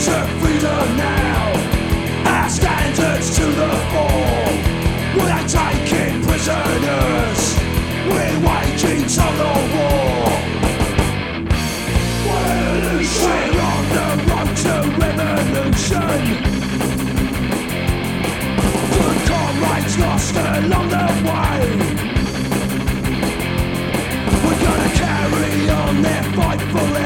to freedom now. Our standards to the fall. We are taking prisoners. We're waging total war. We're on the road to revolution. Good comrades lost along the way. We're gonna carry on their fight for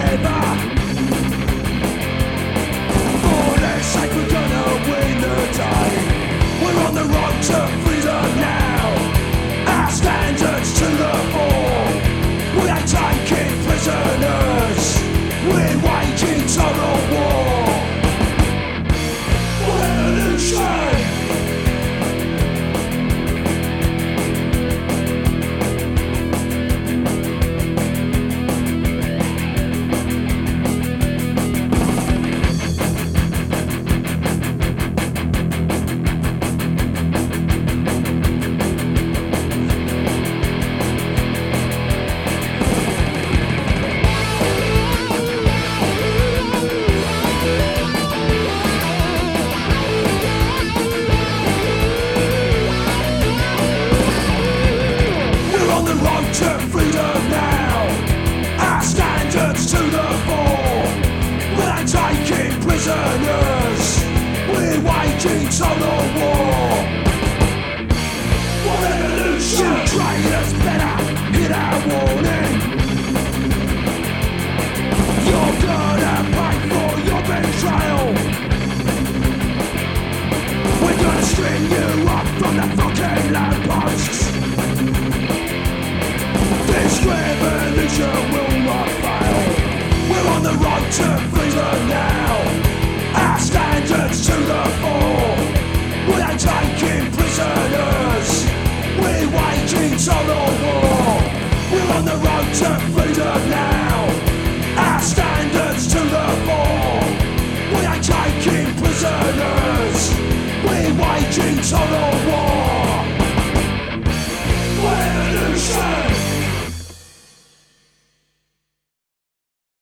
prisoners. We're waging total war. What evolution? You traitors better Hit our warning. You're gonna pay for your betrayal. We're gonna string you up. Total